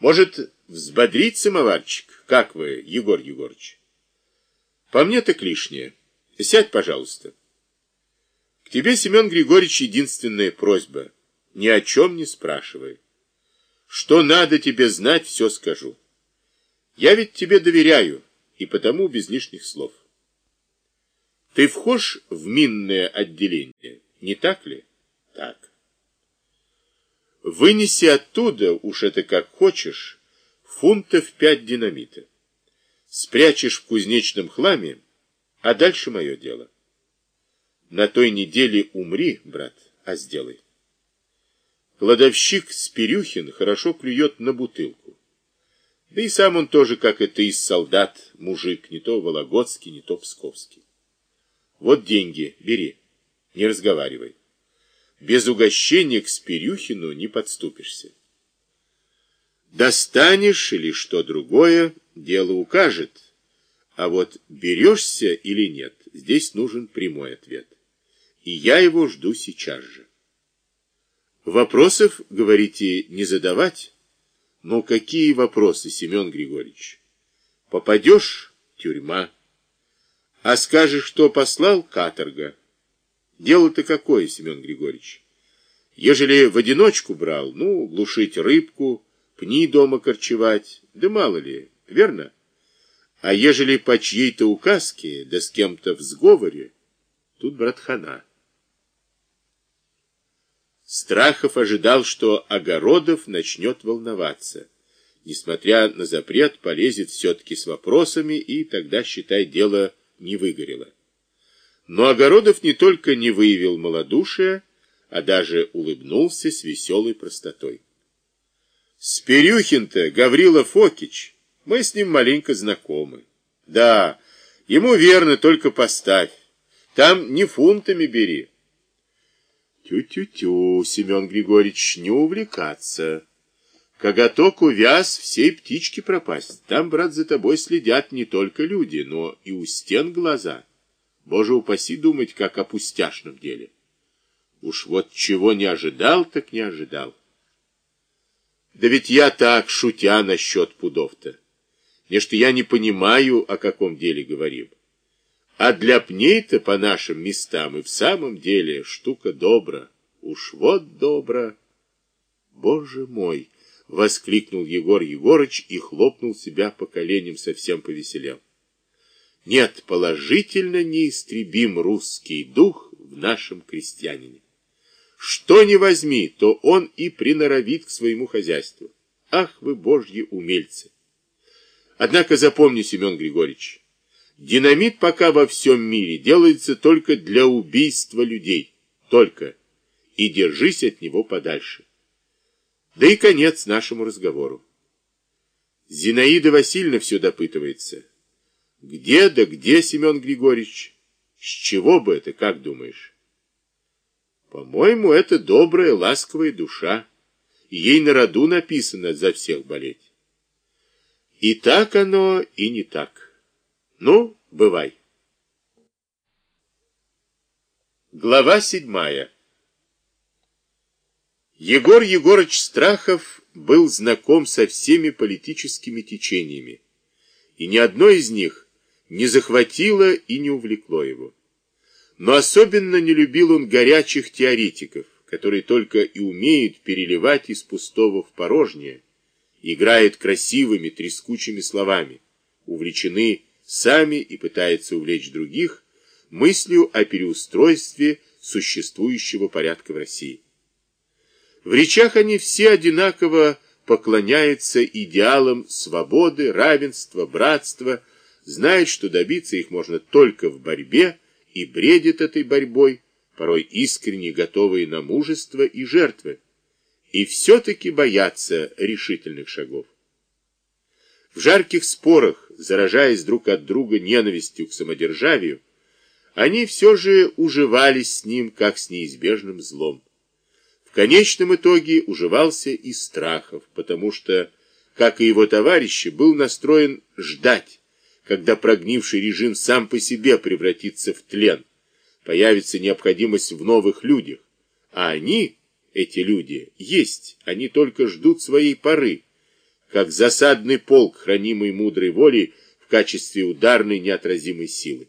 Может, взбодрить самоварчик? Как вы, Егор Егорыч? По мне так лишнее. Сядь, пожалуйста. К тебе, Семен Григорьевич, единственная просьба. Ни о чем не спрашивай. Что надо тебе знать, все скажу. Я ведь тебе доверяю, и потому без лишних слов. Ты вхож в минное отделение, не так ли? Так. Вынеси оттуда, уж это как хочешь, фунтов пять динамита. Спрячешь в кузнечном хламе, а дальше мое дело. На той неделе умри, брат, а сделай. Кладовщик Спирюхин хорошо клюет на бутылку. Да и сам он тоже, как и ты, солдат, мужик, не то вологодский, не то псковский. Вот деньги, бери, не разговаривай. Без угощения к Спирюхину не подступишься. Достанешь или что другое, дело укажет. А вот берешься или нет, здесь нужен прямой ответ. И я его жду сейчас же. Вопросов, говорите, не задавать? Но какие вопросы, Семен Григорьевич? Попадешь — тюрьма. А скажешь, что послал — каторга. Дело-то какое, Семен Григорьевич? Ежели в одиночку брал, ну, глушить рыбку, пни дома корчевать, да мало ли, верно? А ежели по чьей-то указке, да с кем-то в сговоре, тут, брат, хана. Страхов ожидал, что Огородов начнет волноваться. Несмотря на запрет, полезет все-таки с вопросами, и тогда, считай, дело не выгорело. Но Огородов не только не выявил малодушия, а даже улыбнулся с веселой простотой. Спирюхин-то Гаврила Фокич, мы с ним маленько знакомы. Да, ему верно, только поставь. Там не фунтами бери. Тю-тю-тю, Семен Григорьевич, не увлекаться. Коготок увяз, всей птички пропасть. Там, брат, за тобой следят не только люди, но и у стен глаза. Боже упаси думать, как о пустяшном деле. Уж вот чего не ожидал, так не ожидал. Да ведь я так, шутя насчет пудов-то. Не что я не понимаю, о каком деле говорим. А для пней-то по нашим местам и в самом деле штука добра. Уж вот добра. Боже мой! — воскликнул Егор Егорыч и хлопнул себя по коленям, совсем повеселел. Нет, положительно неистребим русский дух в нашем крестьянине. Что не возьми, то он и приноровит к своему хозяйству. Ах вы, божьи умельцы! Однако запомни, Семен Григорьевич, динамит пока во всем мире делается только для убийства людей. Только. И держись от него подальше. Да и конец нашему разговору. Зинаида Васильевна все допытывается. Где да где, Семен Григорьевич? С чего бы это, как думаешь? По-моему, это добрая, ласковая душа. ей на роду написано за всех болеть. И так оно, и не так. Ну, бывай. Глава седьмая. Егор Егорыч Страхов был знаком со всеми политическими течениями, и ни одно из них не захватило и не увлекло его. Но особенно не любил он горячих теоретиков, которые только и умеют переливать из пустого в порожнее, играют красивыми трескучими словами, увлечены сами и пытаются увлечь других мыслью о переустройстве существующего порядка в России. В речах они все одинаково поклоняются идеалам свободы, равенства, братства, знает, что добиться их можно только в борьбе, и бредит этой борьбой, порой искренне готовые на мужество и жертвы, и все-таки боятся решительных шагов. В жарких спорах, заражаясь друг от друга ненавистью к самодержавию, они все же уживались с ним, как с неизбежным злом. В конечном итоге уживался и Страхов, потому что, как и его товарищи, был настроен ждать, когда прогнивший режим сам по себе превратится в тлен, появится необходимость в новых людях, а они, эти люди, есть, они только ждут своей поры, как засадный полк, хранимый мудрой волей в качестве ударной неотразимой силы.